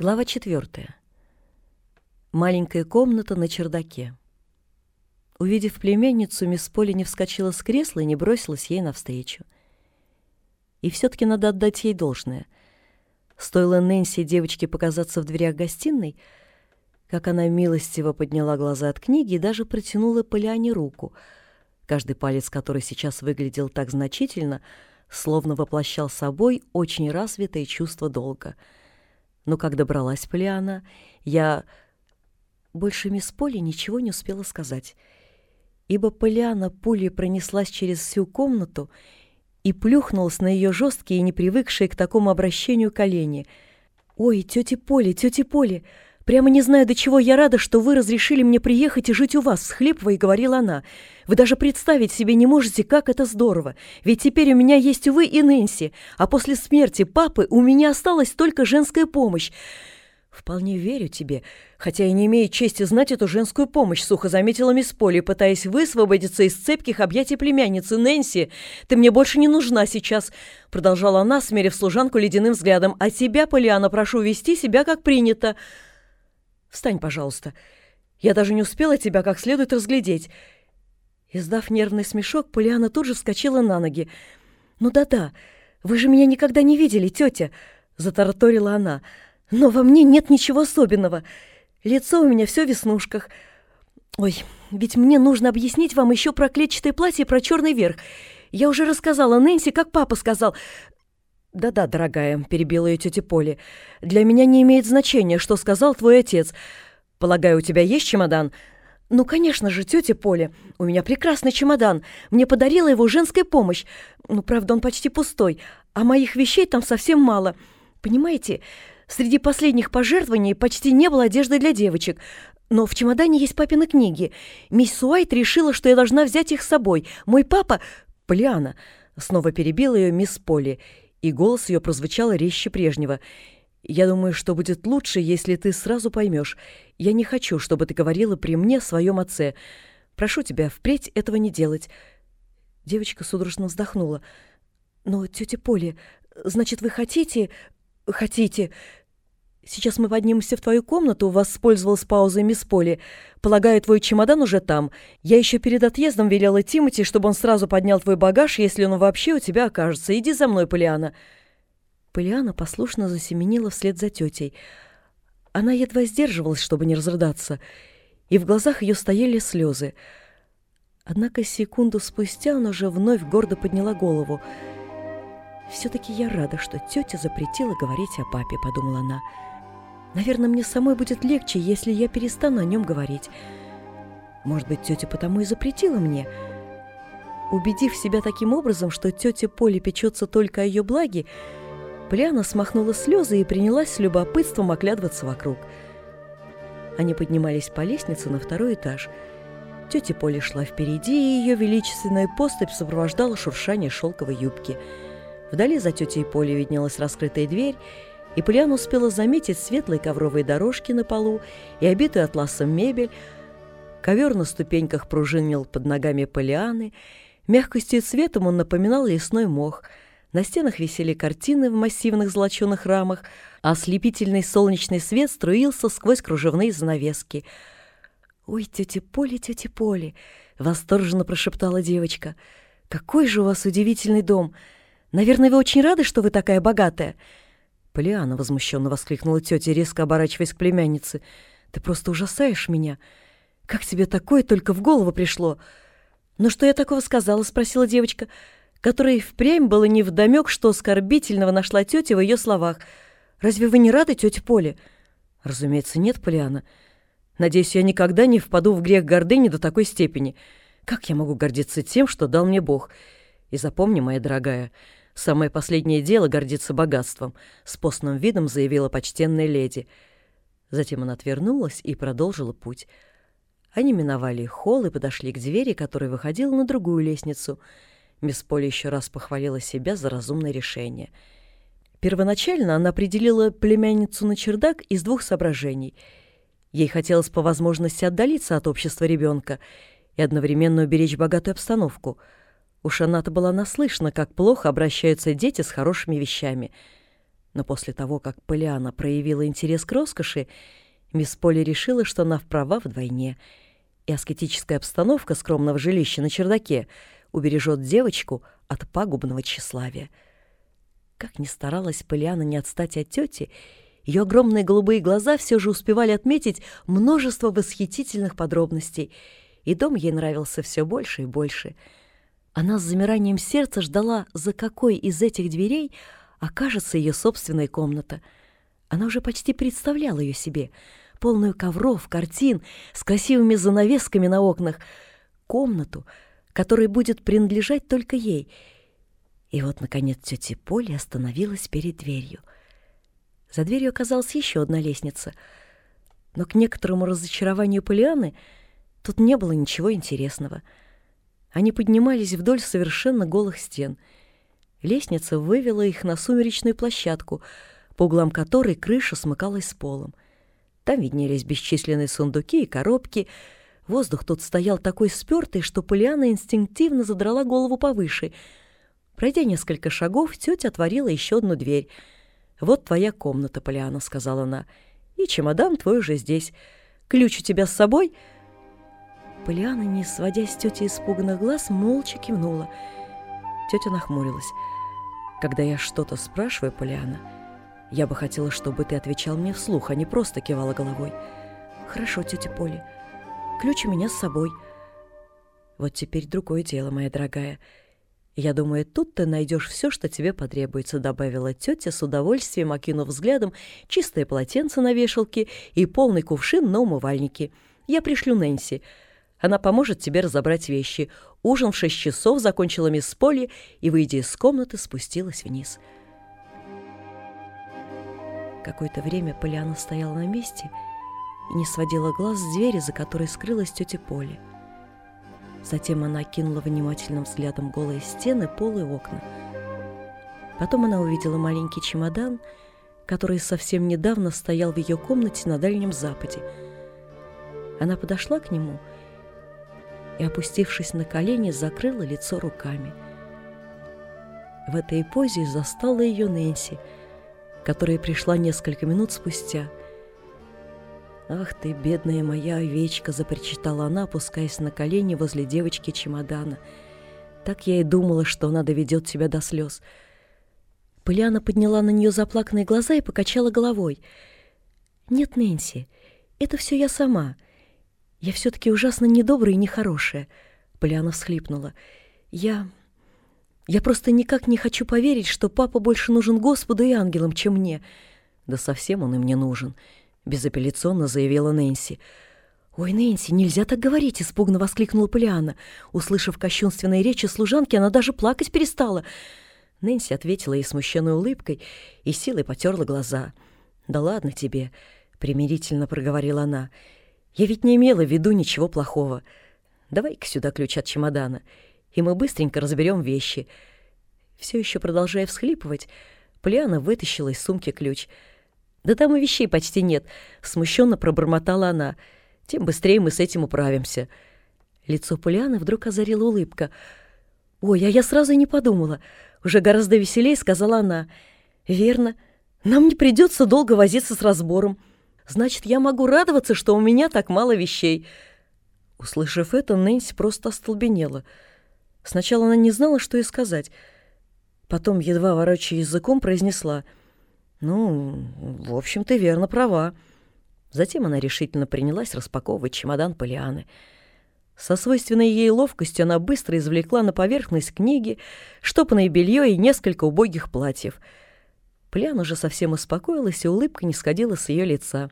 Глава четвертая. Маленькая комната на чердаке. Увидев племянницу, мисс Поли не вскочила с кресла и не бросилась ей навстречу. И все-таки надо отдать ей должное. Стоило Нэнси девочке показаться в дверях гостиной, как она милостиво подняла глаза от книги и даже протянула Полиане руку, каждый палец которой сейчас выглядел так значительно, словно воплощал собой очень развитое чувство долга — но как добралась Полиана, я... Больше мисс Поли ничего не успела сказать, ибо Полиана пулей пронеслась через всю комнату и плюхнулась на ее жесткие и непривыкшие к такому обращению колени. «Ой, тетя Поли, тетя Поли!» Прямо не знаю, до чего я рада, что вы разрешили мне приехать и жить у вас, всхлипывая, говорила она. Вы даже представить себе не можете, как это здорово. Ведь теперь у меня есть, увы, и Нэнси, а после смерти папы у меня осталась только женская помощь. «Вполне верю тебе, хотя и не имею чести знать эту женскую помощь», — сухо заметила мисс Полли, пытаясь высвободиться из цепких объятий племянницы. «Нэнси, ты мне больше не нужна сейчас», — продолжала она, смерив служанку ледяным взглядом. «А тебя, Полиана, прошу вести себя как принято». Встань, пожалуйста. Я даже не успела тебя как следует разглядеть». Издав нервный смешок, Полиана тут же вскочила на ноги. «Ну да-да, вы же меня никогда не видели, тетя!» — затараторила она. «Но во мне нет ничего особенного. Лицо у меня все в веснушках. Ой, ведь мне нужно объяснить вам еще про клетчатое платье и про черный верх. Я уже рассказала Нэнси, как папа сказал. «Да-да, дорогая», — перебила ее тетя Поли, — «для меня не имеет значения, что сказал твой отец. Полагаю, у тебя есть чемодан?» «Ну, конечно же, тетя Поля. У меня прекрасный чемодан. Мне подарила его женская помощь. Ну, правда, он почти пустой, а моих вещей там совсем мало. Понимаете, среди последних пожертвований почти не было одежды для девочек. Но в чемодане есть папины книги. Мисс Уайт решила, что я должна взять их с собой. Мой папа...» «Полиана», — снова перебила ее мисс Поли, — и голос ее прозвучал резче прежнего. «Я думаю, что будет лучше, если ты сразу поймешь. Я не хочу, чтобы ты говорила при мне о своем отце. Прошу тебя, впредь этого не делать». Девочка судорожно вздохнула. «Но, тетя Поли, значит, вы хотите... хотите...» Сейчас мы поднимемся в твою комнату, воспользовалась паузой мисс Поли. Полагаю, твой чемодан уже там. Я еще перед отъездом велела Тимати, чтобы он сразу поднял твой багаж, если он вообще у тебя окажется. Иди за мной, Полиана». Полиана послушно засеменила вслед за тетей. Она едва сдерживалась, чтобы не разрыдаться, и в глазах ее стояли слезы. Однако секунду спустя она уже вновь гордо подняла голову. «Все-таки я рада, что тетя запретила говорить о папе», — подумала она. Наверное, мне самой будет легче, если я перестану о нем говорить. Может быть, тетя потому и запретила мне. Убедив себя таким образом, что тетя Поля печется только о ее благе, Пляна смахнула слезы и принялась с любопытством оглядываться вокруг. Они поднимались по лестнице на второй этаж. Тетя Поля шла впереди, и ее величественная поступь сопровождала шуршание шелковой юбки. Вдали за тетей Полей виднелась раскрытая дверь, и Полиан успела заметить светлые ковровые дорожки на полу и обитую атласом мебель. Ковер на ступеньках пружинил под ногами Полианы. Мягкостью и цветом он напоминал лесной мох. На стенах висели картины в массивных золоченых рамах, а ослепительный солнечный свет струился сквозь кружевные занавески. «Ой, тетя Поли, тетя Поли!» — восторженно прошептала девочка. «Какой же у вас удивительный дом! Наверное, вы очень рады, что вы такая богатая?» «Полиана!» — возмущенно воскликнула тетя, резко оборачиваясь к племяннице. «Ты просто ужасаешь меня! Как тебе такое только в голову пришло?» «Ну что я такого сказала?» — спросила девочка, которой впрямь было невдомек, что оскорбительного нашла тетя в ее словах. «Разве вы не рады, тетя Поле?» «Разумеется, нет, Полиана. Надеюсь, я никогда не впаду в грех гордыни до такой степени. Как я могу гордиться тем, что дал мне Бог? И запомни, моя дорогая, — «Самое последнее дело гордиться богатством», — с постным видом заявила почтенная леди. Затем она отвернулась и продолжила путь. Они миновали холл и подошли к двери, которая выходила на другую лестницу. Мисс Поли еще раз похвалила себя за разумное решение. Первоначально она определила племянницу на чердак из двух соображений. Ей хотелось по возможности отдалиться от общества ребенка и одновременно уберечь богатую обстановку — Уж она-то была наслышана, как плохо обращаются дети с хорошими вещами. Но после того, как Полиана проявила интерес к роскоши, мисс Поли решила, что она вправа вдвойне, и аскетическая обстановка скромного жилища на чердаке убережет девочку от пагубного тщеславия. Как ни старалась Полиана не отстать от тети, ее огромные голубые глаза все же успевали отметить множество восхитительных подробностей, и дом ей нравился все больше и больше. Она с замиранием сердца ждала, за какой из этих дверей окажется ее собственная комната. Она уже почти представляла ее себе, полную ковров, картин, с красивыми занавесками на окнах, комнату, которая будет принадлежать только ей. И вот, наконец, тетя Поля остановилась перед дверью. За дверью оказалась еще одна лестница, но к некоторому разочарованию Полианы тут не было ничего интересного. Они поднимались вдоль совершенно голых стен. Лестница вывела их на сумеречную площадку, по углам которой крыша смыкалась с полом. Там виднелись бесчисленные сундуки и коробки. Воздух тут стоял такой спёртый, что Полиана инстинктивно задрала голову повыше. Пройдя несколько шагов, тетя отворила еще одну дверь — «Вот твоя комната, Полиана», — сказала она. «И чемодан твой уже здесь. Ключ у тебя с собой?» Полиана, не сводя с тети испуганных глаз, молча кивнула. Тетя нахмурилась. «Когда я что-то спрашиваю, Полиана, я бы хотела, чтобы ты отвечал мне вслух, а не просто кивала головой». «Хорошо, тетя Поли. Ключ у меня с собой». «Вот теперь другое дело, моя дорогая». «Я думаю, тут ты найдешь все, что тебе потребуется», — добавила тетя с удовольствием, окинув взглядом чистое полотенце на вешалке и полный кувшин на умывальнике. «Я пришлю Нэнси. Она поможет тебе разобрать вещи. Ужин в шесть часов закончила мисс Полли и, выйдя из комнаты, спустилась вниз». Какое-то время Полиана стояла на месте и не сводила глаз с двери, за которой скрылась тетя Поли. Затем она окинула внимательным взглядом голые стены, пол и окна. Потом она увидела маленький чемодан, который совсем недавно стоял в ее комнате на Дальнем Западе. Она подошла к нему и, опустившись на колени, закрыла лицо руками. В этой позе застала ее Нэнси, которая пришла несколько минут спустя – «Ах ты, бедная моя овечка!» — запричитала она, опускаясь на колени возле девочки чемодана. «Так я и думала, что она доведет тебя до слез». Полиана подняла на нее заплаканные глаза и покачала головой. «Нет, Нэнси, это все я сама. Я все-таки ужасно недобрая и нехорошая». Полиана всхлипнула. «Я... я просто никак не хочу поверить, что папа больше нужен Господу и ангелам, чем мне. Да совсем он и мне нужен» безапелляционно заявила Нэнси. «Ой, Нэнси, нельзя так говорить!» — испуганно воскликнула Полиана. Услышав кощунственные речи служанки, она даже плакать перестала. Нэнси ответила ей смущенной улыбкой и силой потерла глаза. «Да ладно тебе!» — примирительно проговорила она. «Я ведь не имела в виду ничего плохого. Давай-ка сюда ключ от чемодана, и мы быстренько разберем вещи». Все еще продолжая всхлипывать, Полиана вытащила из сумки ключ — «Да там и вещей почти нет», — смущенно пробормотала она. «Тем быстрее мы с этим управимся». Лицо Полианы вдруг озарила улыбка. «Ой, а я сразу не подумала. Уже гораздо веселее», — сказала она. «Верно. Нам не придется долго возиться с разбором. Значит, я могу радоваться, что у меня так мало вещей». Услышав это, Нэнси просто остолбенела. Сначала она не знала, что ей сказать. Потом, едва ворочая языком, произнесла — «Ну, в общем, ты верно права». Затем она решительно принялась распаковывать чемодан Полианы. Со свойственной ей ловкостью она быстро извлекла на поверхность книги, штопанное белье и несколько убогих платьев. Полиана уже совсем успокоилась, и улыбка не сходила с ее лица.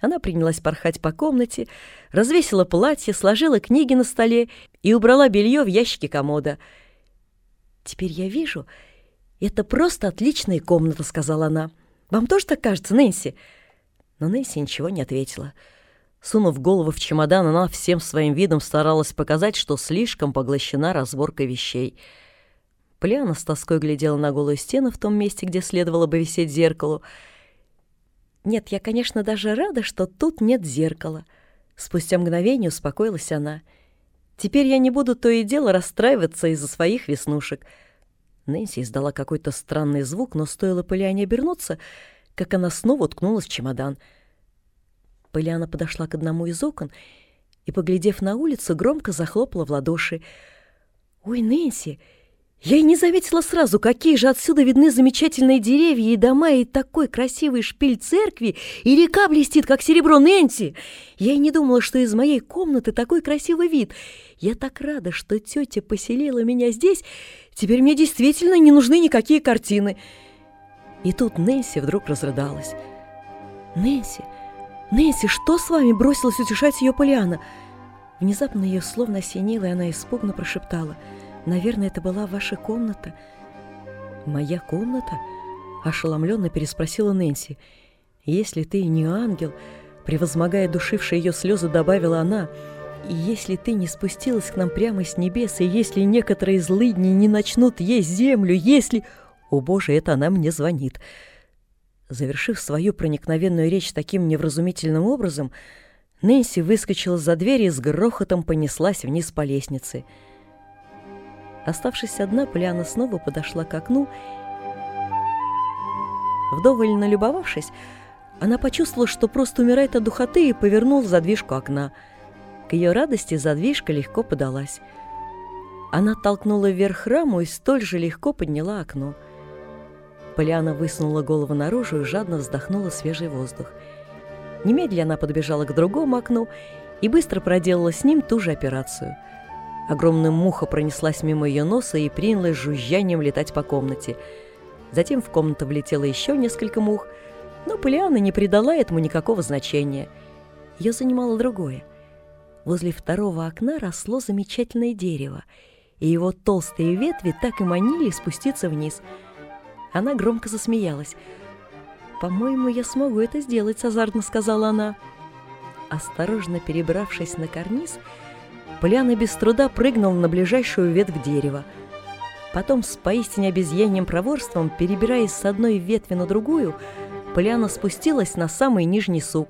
Она принялась порхать по комнате, развесила платье, сложила книги на столе и убрала белье в ящики комода. «Теперь я вижу, это просто отличная комната», — сказала она. Вам тоже так кажется, Нэнси?» Но Нэнси ничего не ответила. Сунув голову в чемодан, она всем своим видом старалась показать, что слишком поглощена разборкой вещей. Полиана с тоской глядела на голую стену в том месте, где следовало бы висеть зеркалу. «Нет, я, конечно, даже рада, что тут нет зеркала». Спустя мгновение успокоилась она. «Теперь я не буду то и дело расстраиваться из-за своих веснушек. Нэнси издала какой-то странный звук, но стоило Полиане обернуться, как она снова уткнулась в чемодан. Полиана подошла к одному из окон и, поглядев на улицу, громко захлопала в ладоши. «Ой, Нэнси, я и не заметила сразу, какие же отсюда видны замечательные деревья и дома, и такой красивый шпиль церкви, и река блестит, как серебро Нэнси. Я и не думала, что из моей комнаты такой красивый вид. Я так рада, что тетя поселила меня здесь. Теперь мне действительно не нужны никакие картины». И тут Нэнси вдруг разрыдалась. «Нэнси, Нэнси, что с вами?» — бросилась утешать ее Полиана. Внезапно ее словно осенило, и она испуганно прошептала — Наверное, это была ваша комната». «Моя комната?» — ошеломленно переспросила Нэнси. «Если ты не ангел», — превозмогая душившие ее слезы, добавила она, «и если ты не спустилась к нам прямо с небес, и если некоторые злыдни не начнут есть землю, если...» «О, Боже, это она мне звонит!» Завершив свою проникновенную речь таким невразумительным образом, Нэнси выскочила за дверь и с грохотом понеслась вниз по лестнице — Оставшись одна, Поляна снова подошла к окну. Вдоволь налюбовавшись, она почувствовала, что просто умирает от духоты и повернула задвижку окна. К ее радости задвижка легко подалась. Она толкнула вверх раму и столь же легко подняла окно. Поляна высунула голову наружу и жадно вздохнула свежий воздух. Немедленно она подбежала к другому окну и быстро проделала с ним ту же операцию – Огромная муха пронеслась мимо ее носа и принялась жужжанием летать по комнате. Затем в комнату влетело еще несколько мух, но Полиана не придала этому никакого значения. Ее занимало другое. Возле второго окна росло замечательное дерево, и его толстые ветви так и манили спуститься вниз. Она громко засмеялась. «По-моему, я смогу это сделать», — азартно сказала она. Осторожно перебравшись на карниз, — Поляна без труда прыгнул на ближайшую ветвь дерева. Потом с поистине обезьяньим проворством, перебираясь с одной ветви на другую, Поляна спустилась на самый нижний сук.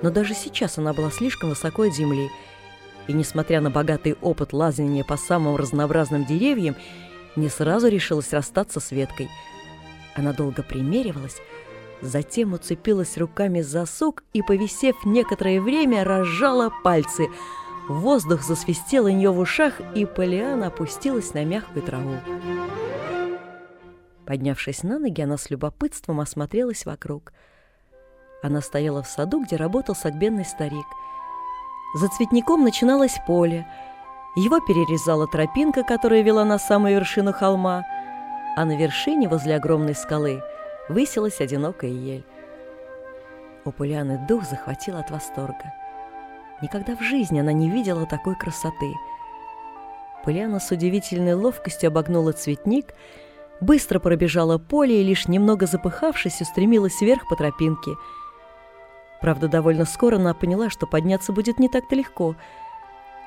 Но даже сейчас она была слишком высоко от земли. И, несмотря на богатый опыт лазания по самым разнообразным деревьям, не сразу решилась расстаться с веткой. Она долго примеривалась, затем уцепилась руками за сук и, повисев некоторое время, разжала пальцы — Воздух засвистел у нее в ушах, и Полиана опустилась на мягкую траву. Поднявшись на ноги, она с любопытством осмотрелась вокруг. Она стояла в саду, где работал согбенный старик. За цветником начиналось поле. Его перерезала тропинка, которая вела на самую вершину холма, а на вершине, возле огромной скалы, высилась одинокая ель. У Полианы дух захватил от восторга. Никогда в жизни она не видела такой красоты. Поляна с удивительной ловкостью обогнула цветник, быстро пробежала поле и, лишь немного запыхавшись, устремилась вверх по тропинке. Правда, довольно скоро она поняла, что подняться будет не так-то легко.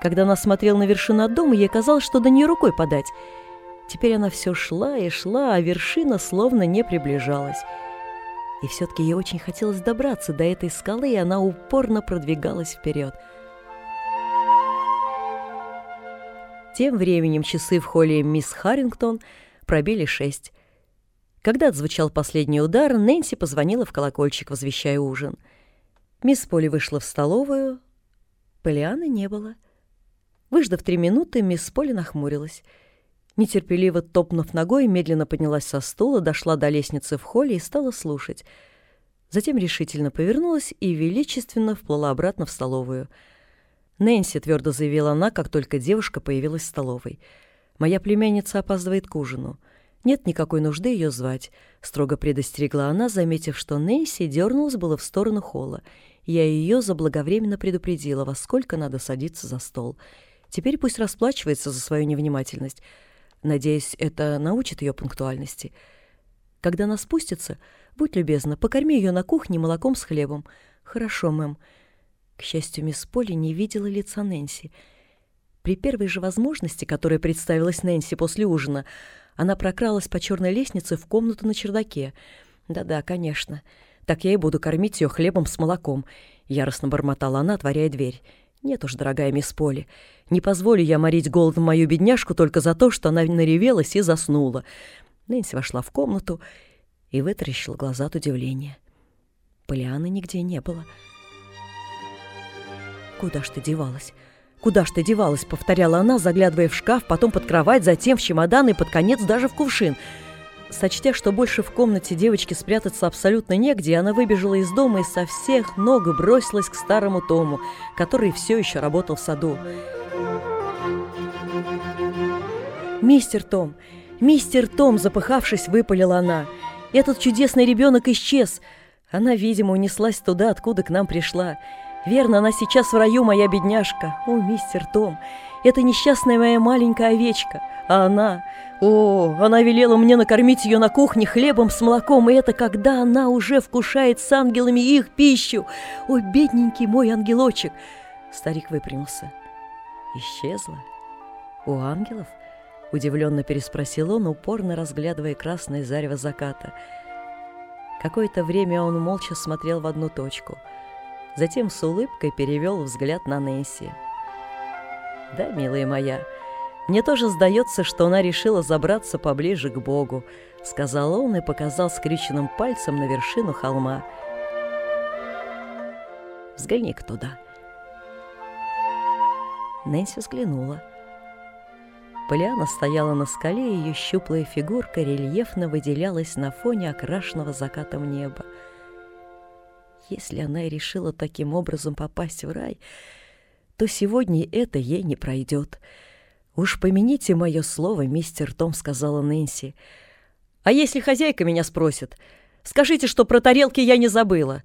Когда она смотрела на вершину дома, ей казалось, что до нее рукой подать. Теперь она все шла и шла, а вершина словно не приближалась. И все-таки ей очень хотелось добраться до этой скалы, и она упорно продвигалась вперед. Тем временем часы в холле мисс Харрингтон пробили шесть. Когда отзвучал последний удар, Нэнси позвонила в колокольчик, возвещая ужин. Мисс Поли вышла в столовую. Полианы не было. Выждав три минуты, мисс Поли нахмурилась — Нетерпеливо топнув ногой, медленно поднялась со стула, дошла до лестницы в холле и стала слушать. Затем решительно повернулась и величественно вплыла обратно в столовую. «Нэнси», — твердо заявила она, как только девушка появилась в столовой. «Моя племянница опаздывает к ужину. Нет никакой нужды ее звать», — строго предостерегла она, заметив, что Нэнси дернулась было в сторону холла. Я ее заблаговременно предупредила, во сколько надо садиться за стол. Теперь пусть расплачивается за свою невнимательность. Надеюсь, это научит ее пунктуальности. Когда она спустится, будь любезна, покорми ее на кухне молоком с хлебом. Хорошо, мэм. К счастью, мисс Поли не видела лица Нэнси. При первой же возможности, которая представилась Нэнси после ужина, она прокралась по черной лестнице в комнату на чердаке. Да-да, конечно. Так я и буду кормить ее хлебом с молоком, яростно бормотала она, отворяя дверь. Нет уж, дорогая мисс Поли, не позволю я морить голодом мою бедняжку только за то, что она наревелась и заснула. Нэнси вошла в комнату и вытаращила глаза от удивления. Полианы нигде не было. «Куда ж ты девалась? Куда ж ты девалась?» — повторяла она, заглядывая в шкаф, потом под кровать, затем в чемодан и под конец даже в кувшин — Сочтя, что больше в комнате девочки спрятаться абсолютно негде, она выбежала из дома и со всех ног бросилась к старому Тому, который все еще работал в саду. «Мистер Том! Мистер Том!» – запыхавшись, выпалила она. «Этот чудесный ребенок исчез!» Она, видимо, унеслась туда, откуда к нам пришла. «Верно, она сейчас в раю, моя бедняжка! О, мистер Том! Это несчастная моя маленькая овечка! А она... О, она велела мне накормить ее на кухне хлебом с молоком, и это когда она уже вкушает с ангелами их пищу. Ой, бедненький мой ангелочек!» Старик выпрямился. «Исчезла? У ангелов?» Удивленно переспросил он, упорно разглядывая красное зарево заката. Какое-то время он молча смотрел в одну точку. Затем с улыбкой перевел взгляд на Нэнси. «Да, милая моя», мне тоже сдается, что она решила забраться поближе к Богу, сказал он и показал скрюченным пальцем на вершину холма. Взгляни-ка туда. Нэнси взглянула. Поляна стояла на скале, и ее щуплая фигурка рельефно выделялась на фоне окрашенного закатом неба. Если она и решила таким образом попасть в рай, то сегодня это ей не пройдет — «Уж помяните мое слово, мистер Том», — сказала Нэнси. «А если хозяйка меня спросит, скажите, что про тарелки я не забыла,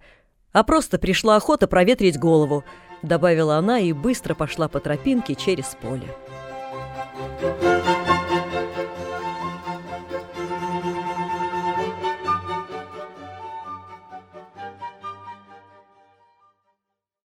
а просто пришла охота проветрить голову», — добавила она и быстро пошла по тропинке через поле. Thank you.